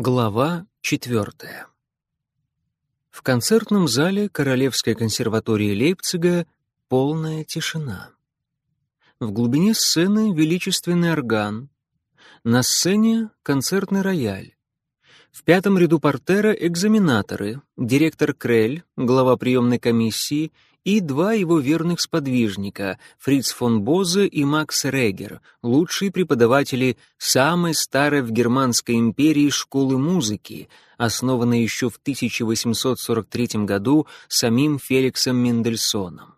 Глава четвертая. В концертном зале Королевской консерватории Лейпцига полная тишина. В глубине сцены величественный орган. На сцене концертный рояль. В пятом ряду портера экзаменаторы, директор Крель, глава приемной комиссии и два его верных сподвижника, Фриц фон Бозе и Макс Регер, лучшие преподаватели самой старой в Германской империи школы музыки, основанной еще в 1843 году самим Феликсом Мендельсоном.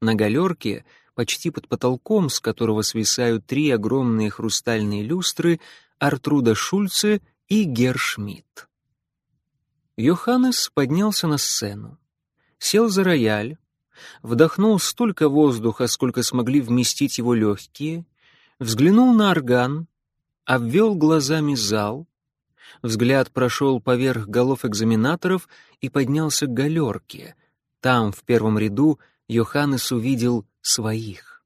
На галерке, почти под потолком, с которого свисают три огромные хрустальные люстры, Артруда Шульце и Гершмидт. Йоханнес поднялся на сцену, сел за рояль, вдохнул столько воздуха, сколько смогли вместить его легкие, взглянул на орган, обвел глазами зал, взгляд прошел поверх голов экзаменаторов и поднялся к галерке. Там, в первом ряду, Йоханнес увидел своих.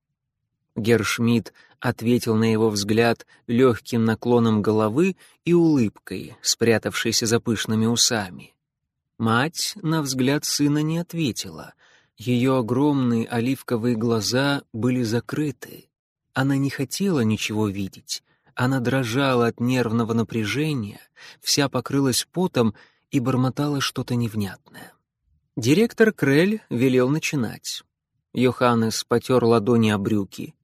Гершмидт ответил на его взгляд легким наклоном головы и улыбкой, спрятавшейся за пышными усами. Мать на взгляд сына не ответила — ее огромные оливковые глаза были закрыты. Она не хотела ничего видеть. Она дрожала от нервного напряжения, вся покрылась потом и бормотала что-то невнятное. Директор Крель велел начинать. Йоханнес потер ладони о брюки.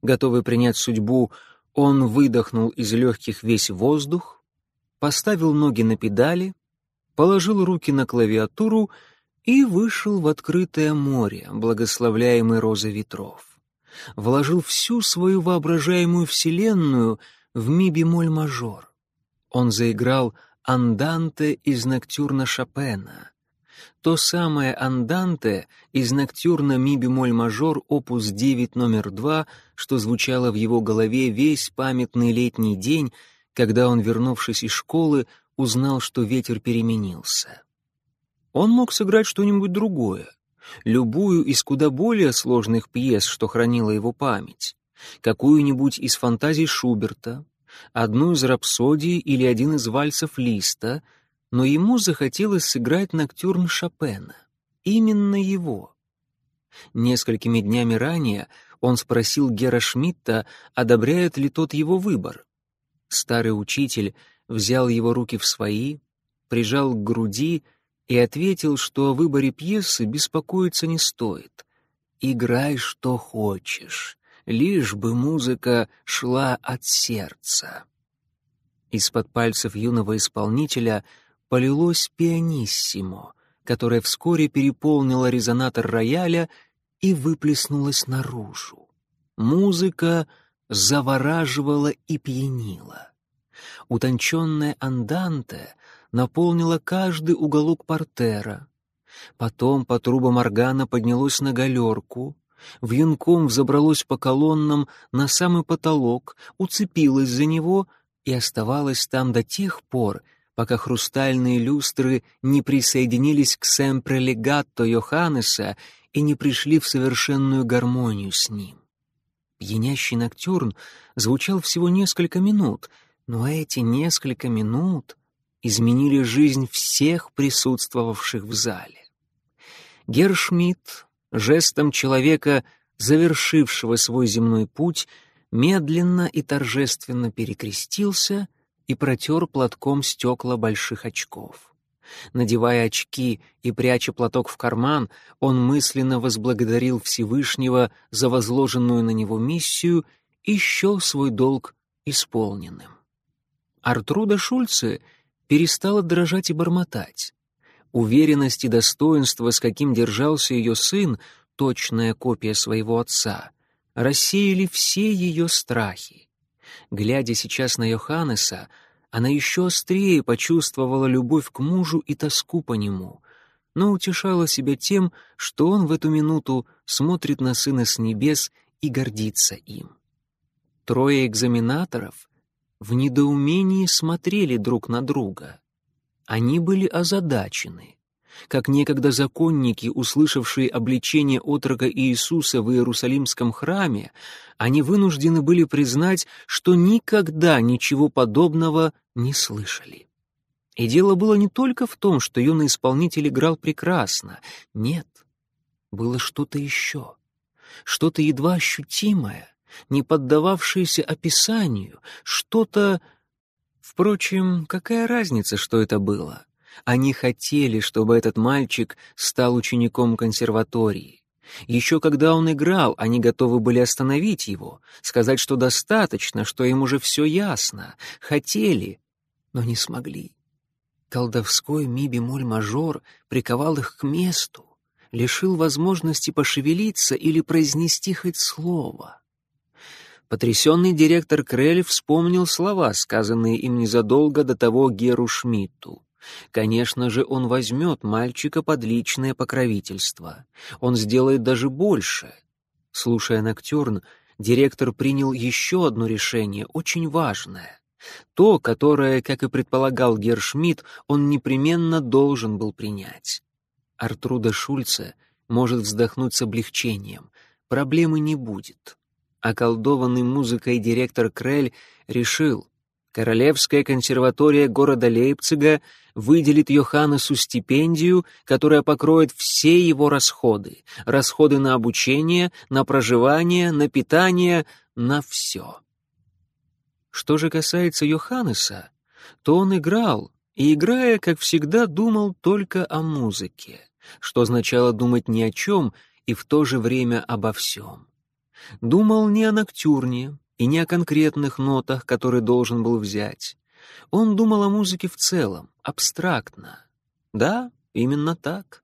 Готовый принять судьбу, он выдохнул из легких весь воздух, поставил ноги на педали, положил руки на клавиатуру и вышел в открытое море, благословляемый розой ветров. Вложил всю свою воображаемую вселенную в ми-бемоль-мажор. Он заиграл «Анданте» из Ноктюрна Шопена. То самое «Анданте» из Ноктюрна ми-бемоль-мажор опус 9 номер 2, что звучало в его голове весь памятный летний день, когда он, вернувшись из школы, узнал, что ветер переменился. Он мог сыграть что-нибудь другое, любую из куда более сложных пьес, что хранила его память, какую-нибудь из фантазий Шуберта, одну из рапсодий или один из вальсов Листа, но ему захотелось сыграть ноктюрн Шопена. Именно его. Несколькими днями ранее он спросил Гера Шмидта, одобряет ли тот его выбор. Старый учитель взял его руки в свои, прижал к груди и ответил, что о выборе пьесы беспокоиться не стоит. «Играй, что хочешь, лишь бы музыка шла от сердца». Из-под пальцев юного исполнителя полилось пианиссимо, которое вскоре переполнило резонатор рояля и выплеснулось наружу. Музыка завораживала и пьянила. Утонченная анданте наполнила каждый уголок портера. Потом по трубам органа поднялось на галерку, вьюнком взобралось по колоннам на самый потолок, уцепилось за него и оставалось там до тех пор, пока хрустальные люстры не присоединились к семпрелегатто Йоханнеса и не пришли в совершенную гармонию с ним. Пьянящий ноктюрн звучал всего несколько минут, но эти несколько минут изменили жизнь всех присутствовавших в зале. Гершмидт, жестом человека, завершившего свой земной путь, медленно и торжественно перекрестился и протер платком стекла больших очков. Надевая очки и пряча платок в карман, он мысленно возблагодарил Всевышнего за возложенную на него миссию и счел свой долг исполненным. Артруда Шульце перестала дрожать и бормотать. Уверенность и достоинство, с каким держался ее сын, точная копия своего отца, рассеяли все ее страхи. Глядя сейчас на Йоханнеса, она еще острее почувствовала любовь к мужу и тоску по нему, но утешала себя тем, что он в эту минуту смотрит на сына с небес и гордится им. Трое экзаменаторов в недоумении смотрели друг на друга. Они были озадачены. Как некогда законники, услышавшие обличение отрока Иисуса в Иерусалимском храме, они вынуждены были признать, что никогда ничего подобного не слышали. И дело было не только в том, что юный исполнитель играл прекрасно. Нет, было что-то еще. Что-то едва ощутимое, не поддававшееся описанию, что-то... Впрочем, какая разница, что это было? Они хотели, чтобы этот мальчик стал учеником консерватории. Еще когда он играл, они готовы были остановить его, сказать, что достаточно, что им уже все ясно. Хотели, но не смогли. Колдовской ми-бемоль-мажор приковал их к месту, лишил возможности пошевелиться или произнести хоть слово. Потрясенный директор Крель вспомнил слова, сказанные им незадолго до того Геру Шмидту. Конечно же, он возьмет мальчика под личное покровительство. Он сделает даже больше. Слушая Ноктюрн, директор принял еще одно решение, очень важное. То, которое, как и предполагал Гершмидт, он непременно должен был принять. Артруда Шульца может вздохнуть с облегчением. Проблемы не будет. Околдованный музыкой директор Крель решил, Королевская консерватория города Лейпцига выделит Йоханнесу стипендию, которая покроет все его расходы. Расходы на обучение, на проживание, на питание, на все. Что же касается Йоханнеса, то он играл, и, играя, как всегда, думал только о музыке, что означало думать ни о чем и в то же время обо всем. Думал не о ноктюрне, и не о конкретных нотах, которые должен был взять. Он думал о музыке в целом, абстрактно. Да, именно так.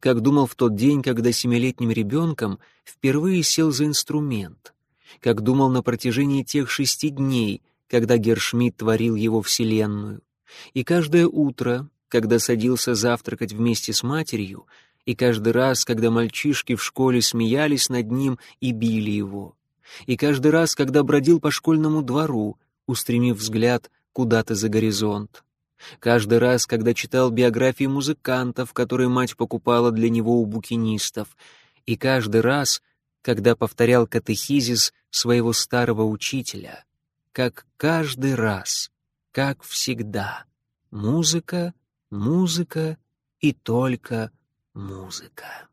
Как думал в тот день, когда семилетним ребенком впервые сел за инструмент. Как думал на протяжении тех шести дней, когда Гершмидт творил его вселенную. И каждое утро, когда садился завтракать вместе с матерью, и каждый раз, когда мальчишки в школе смеялись над ним и били его. И каждый раз, когда бродил по школьному двору, устремив взгляд куда-то за горизонт. Каждый раз, когда читал биографии музыкантов, которые мать покупала для него у букинистов, и каждый раз, когда повторял катехизис своего старого учителя, как каждый раз, как всегда, музыка, музыка и только музыка.